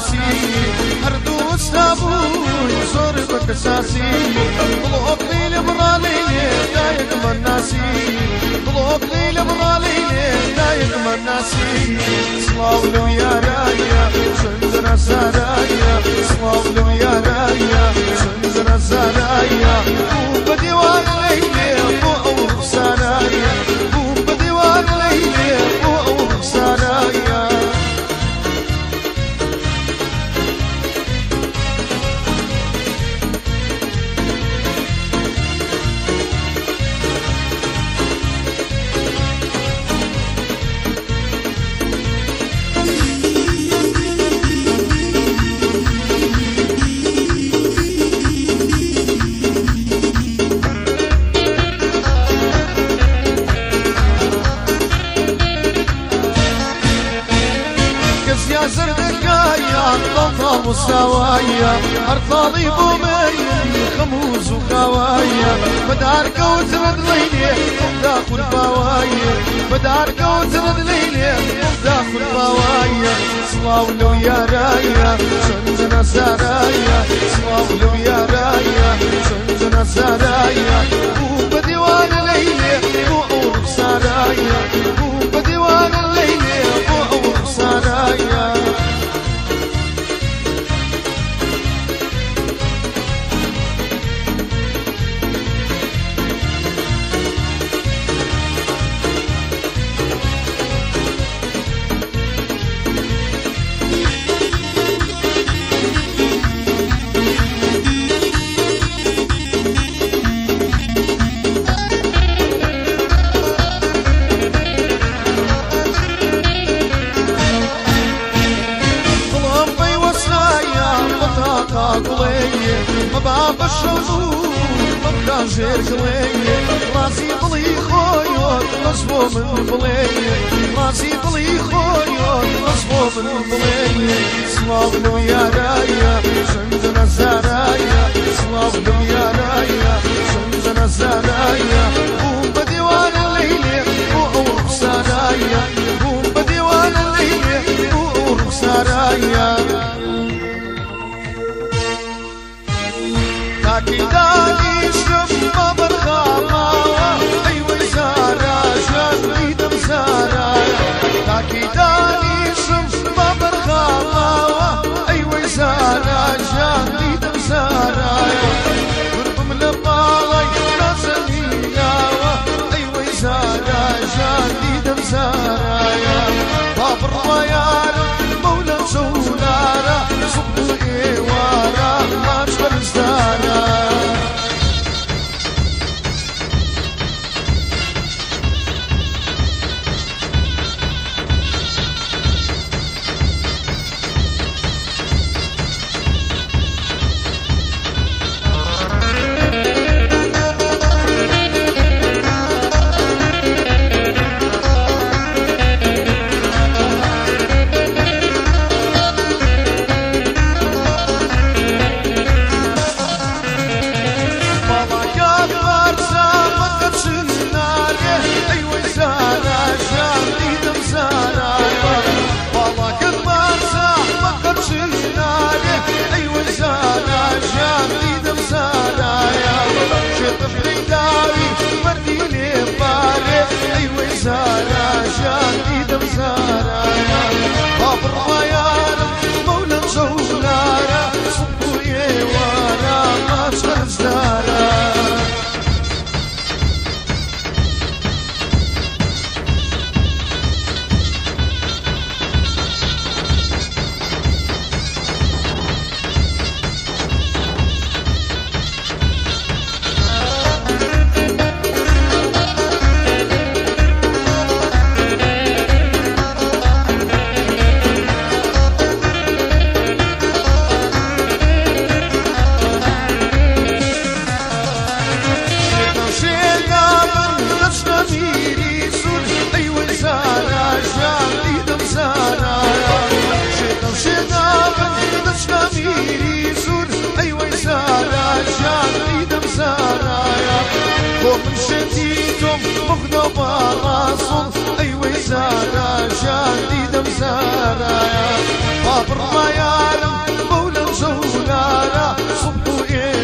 اساسی هر دوست نبود زور بک اساسی طلوع قليل دايق من ناسي طلوع قليل برالي دايق من ناسي صلاو لو يا رايا سنزر سرايا صلاو لو يا رايا سنزر سرايا وبدي وأنا ليلي بو أو سرايا بو مستوايا أرطالي بومي خموز وخوايا. بدارك وترد ليلي داخل بوايا. بدارك وترد ليلي داخل بوايا. صلاو لو يا رايا شنزنا سرايا صلاو لو يا رايا شنزنا سرايا калеє, баба шалу, бабка зеркалеє, лазі плихою, на свомен плеє, лазі плихою, на свомен плеє, славно я рая, жендана зарая, славно я рая, жендана зарая, у бадівара лилі, у сарая, у 你的你。ما تفرزدارا وتيتم مخدو براسهم. أي وزارة جديدة مزارة بابر ما يعلم مولى زولانا صبحوا إيه